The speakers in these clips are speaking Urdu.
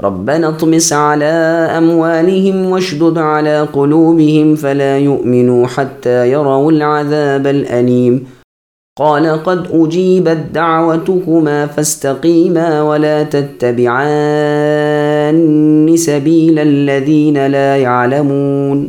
ربنا اطمس على أموالهم واشدد على قلوبهم فلا يؤمنوا حتى يروا العذاب الأليم. قال قد أجيبت دعوتكما فاستقيما ولا تتبعان سبيل الذين لا يعلمون.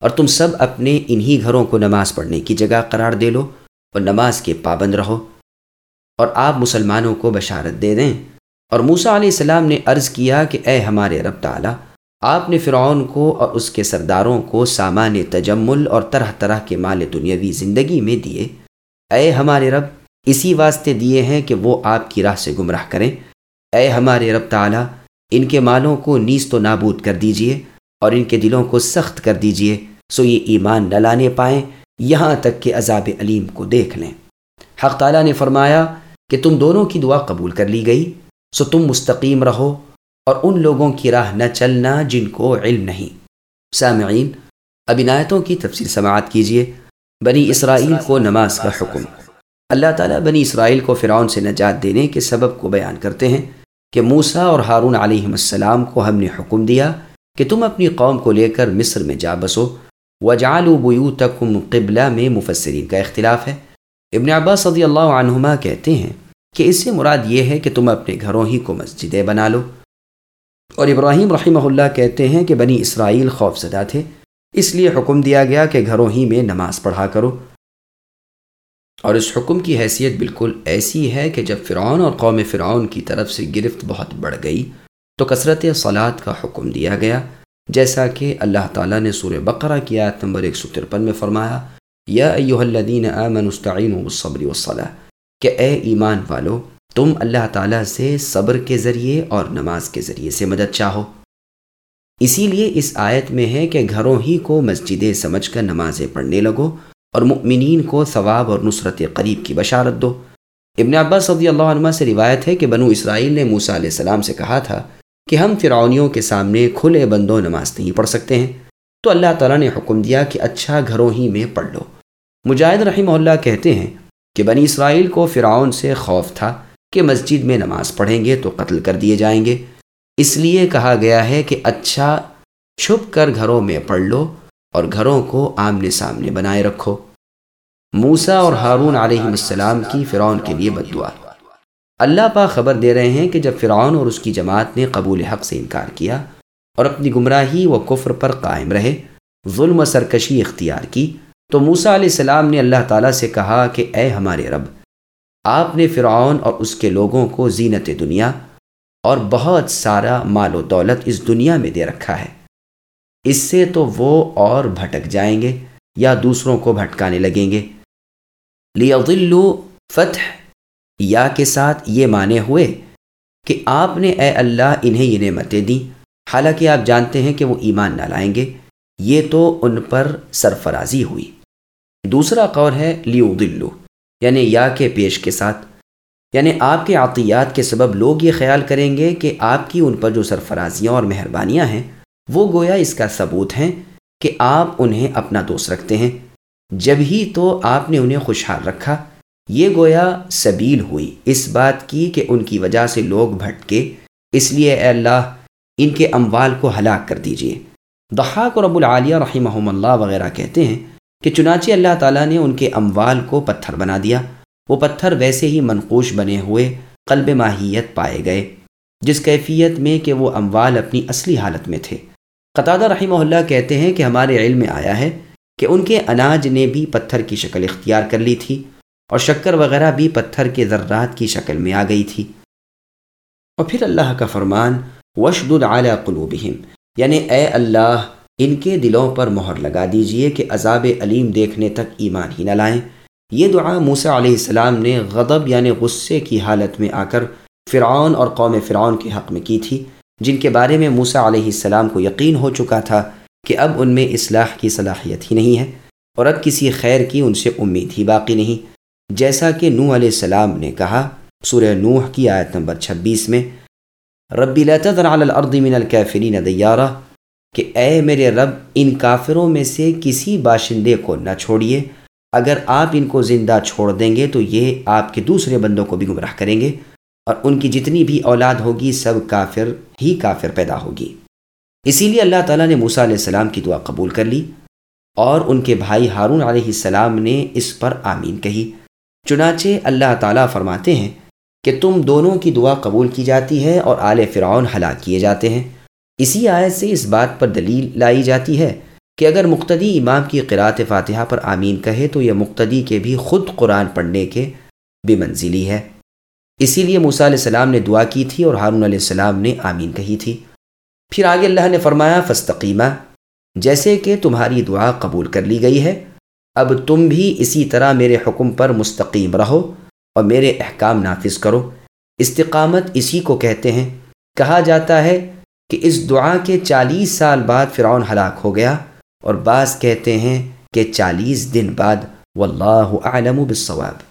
اور تم سب اپنے انہی گھروں کو نماز پڑھنے کی جگہ قرار دے لو اور نماز کے پابند رہو اور آپ مسلمانوں کو بشارت دے دیں۔ اور موسا علیہ السلام نے عرض کیا کہ اے ہمارے رب تعالیٰ، آپ نے فرعون کو اور اس کے سرداروں کو سامان تجمل اور طرح طرح کے مال دنیاوی زندگی میں دیے۔ اے ہمارے رب، اسی واسطے دیے ہیں کہ وہ آپ کی راہ سے گمراہ کریں۔ اے ہمارے رب تعالیٰ، ان کے مالوں کو نیز تو نابود کر دیجیے۔ اور ان کے دلوں کو سخت کر دیجیے سو یہ ایمان نہ لانے پائیں، یہاں تک کہ عذاب علیم کو دیکھ لیں۔ حق تعالیٰ نے فرمایا کہ تم دونوں کی دعا قبول کر لی گئی، سو تم مستقیم رہو اور ان لوگوں کی راہ نہ چلنا جن کو علم نہیں۔ سامعین، اب عنایتوں کی تفصیل سماعت کیجیے بنی اسرائیل کو نماز کا حکم۔ اللہ تعالیٰ بنی اسرائیل کو فرعون سے نجات دینے کے سبب کو بیان کرتے ہیں کہ موسا اور ہارون علیہ السلام کو ہم نے حکم دیا کہ تم اپنی قوم کو لے کر مصر میں جا بسو۔ وجال و بیو قبلہ میں مفسرین کا اختلاف ہے۔ ابن عباس صدی اللہ عنہما کہتے ہیں کہ اس سے مراد یہ ہے کہ تم اپنے گھروں ہی کو مسجدیں بنا لو۔ اور ابراہیم رحمہ اللہ کہتے ہیں کہ بنی اسرائیل خوف زدہ تھے، اس لیے حکم دیا گیا کہ گھروں ہی میں نماز پڑھا کرو۔ اور اس حکم کی حیثیت بالکل ایسی ہے کہ جب فرعون اور قوم فرعون کی طرف سے گرفت بہت بڑھ گئی تو کثرت صلات کا حکم دیا گیا، جیسا کہ اللہ تعالیٰ نے سورہ بقرہ کی آیت نمبر ایک سو ترپن میں فرمایا، یا ایوہ الذین آمنوا استعینوا بالصبر والصلاة، کہ اے ایمان والو، تم اللہ تعالیٰ سے صبر کے ذریعے اور نماز کے ذریعے سے مدد چاہو۔ اسی لیے اس آیت میں ہے کہ گھروں ہی کو مسجدیں سمجھ کر نمازیں پڑھنے لگو اور مؤمنین کو ثواب اور نصرت قریب کی بشارت دو۔ ابن عباس صدی اللہ عنہ سے روایت ہے کہ بنو اسرائیل نے موسیٰ علیہ السلام سے کہا تھا کہ ہم فرعونیوں کے سامنے کھلے بندوں نماز نہیں پڑھ سکتے ہیں۔ تو اللہ تعالیٰ نے حکم دیا کہ اچھا گھروں ہی میں پڑھ لو۔ مجاہد رحمہ اللہ کہتے ہیں کہ بنی اسرائیل کو فرعون سے خوف تھا کہ مسجد میں نماز پڑھیں گے تو قتل کر دیے جائیں گے۔ اس لیے کہا گیا ہے کہ اچھا چھپ کر گھروں میں پڑھ لو اور گھروں کو آمنے سامنے بنائے رکھو۔ موسا اور ہارون علیہ السلام کی فرعون کے لیے بدعا اللہ پا خبر دے رہے ہیں کہ جب فرعون اور اس کی جماعت نے قبول حق سے انکار کیا اور اپنی گمراہی و کفر پر قائم رہے، ظلم و سرکشی اختیار کی، تو موسا علیہ السلام نے اللہ تعالیٰ سے کہا کہ اے ہمارے رب، آپ نے فرعون اور اس کے لوگوں کو زینت دنیا اور بہت سارا مال و دولت اس دنیا میں دے رکھا ہے۔ اس سے تو وہ اور بھٹک جائیں گے یا دوسروں کو بھٹکانے لگیں گے۔ لیضلو فتح یا کے ساتھ یہ مانے ہوئے کہ آپ نے اے اللہ انہیں یہ نعمتیں دیں۔ حالانکہ آپ جانتے ہیں کہ وہ ایمان نہ لائیں گے۔ یہ تو ان پر سرفرازی ہوئی۔ دوسرا قول ہے لیو دلو یعنی یا کے پیش کے ساتھ۔ یعنی آپ کے عطیات کے سبب لوگ یہ خیال کریں گے کہ آپ کی ان پر جو سرفرازیاں اور مہربانیاں ہیں، وہ گویا اس کا ثبوت ہیں کہ آپ انہیں اپنا دوست رکھتے ہیں۔ جب ہی تو آپ نے انہیں خوشحال رکھا یہ گویا سبیل ہوئی اس بات کی کہ ان کی وجہ سے لوگ بھٹکے، اس لیے اے اللہ، ان کے اموال کو ہلاک کر دیجیے دحاق اور ابو العالیہ رحمہ اللہ وغیرہ کہتے ہیں کہ چنانچہ اللہ تعالیٰ نے ان کے اموال کو پتھر بنا دیا۔ وہ پتھر ویسے ہی منقوش بنے ہوئے قلب ماہیت پائے گئے، جس کیفیت میں کہ وہ اموال اپنی اصلی حالت میں تھے۔ قطادہ رحمہ اللہ کہتے ہیں کہ ہمارے علم میں آیا ہے کہ ان کے اناج نے بھی پتھر کی شکل اختیار کر لی تھی۔ اور شکر وغیرہ بھی پتھر کے ذرات کی شکل میں آ گئی تھی۔ اور پھر اللہ کا فرمان وشد العلیٰ قلوبہم یعنی اے اللہ، ان کے دلوں پر مہر لگا دیجیے کہ عذاب علیم دیکھنے تک ایمان ہی نہ لائیں۔ یہ دعا موسیٰ علیہ السلام نے غضب یعنی غصے کی حالت میں آ کر فرعون اور قوم فرعون کے حق میں کی تھی، جن کے بارے میں موسیٰ علیہ السلام کو یقین ہو چکا تھا کہ اب ان میں اصلاح کی صلاحیت ہی نہیں ہے، اور اب کسی خیر کی ان سے امید ہی باقی نہیں۔ جیسا کہ نوح علیہ السلام نے کہا، سورہ نوح کی آیت نمبر چھبیس میں، ربی تذر علی الارض من الکافرین دیارہ کہ اے میرے رب، ان کافروں میں سے کسی باشندے کو نہ چھوڑیے۔ اگر آپ ان کو زندہ چھوڑ دیں گے، تو یہ آپ کے دوسرے بندوں کو بھی گمراہ کریں گے۔ اور ان کی جتنی بھی اولاد ہوگی، سب کافر ہی کافر پیدا ہوگی۔ اسی لیے اللہ تعالیٰ نے موسیٰ علیہ السلام کی دعا قبول کر لی۔ اور ان کے بھائی ہارون علیہ السلام نے اس پر آمین کہی۔ چنانچہ اللہ تعالیٰ فرماتے ہیں کہ تم دونوں کی دعا قبول کی جاتی ہے اور آل فرعون ہلاک کیے جاتے ہیں۔ اسی آیت سے اس بات پر دلیل لائی جاتی ہے کہ اگر مقتدی امام کی قرآت فاتحہ پر آمین کہے تو یہ مقتدی کے بھی خود قرآن پڑھنے کے بے منزلی ہے۔ اسی لیے موسیٰ علیہ السلام نے دعا کی تھی اور ہارون علیہ السلام نے آمین کہی تھی۔ پھر آگے اللہ نے فرمایا فستقیمہ جیسے کہ تمہاری دعا قبول کر لی گئی ہے اب تم بھی اسی طرح میرے حکم پر مستقیم رہو اور میرے احکام نافذ کرو۔ استقامت اسی کو کہتے ہیں۔ کہا جاتا ہے کہ اس دعا کے چالیس سال بعد فرعون ہلاک ہو گیا اور بعض کہتے ہیں کہ چالیس دن بعد واللہ اعلم بالصواب۔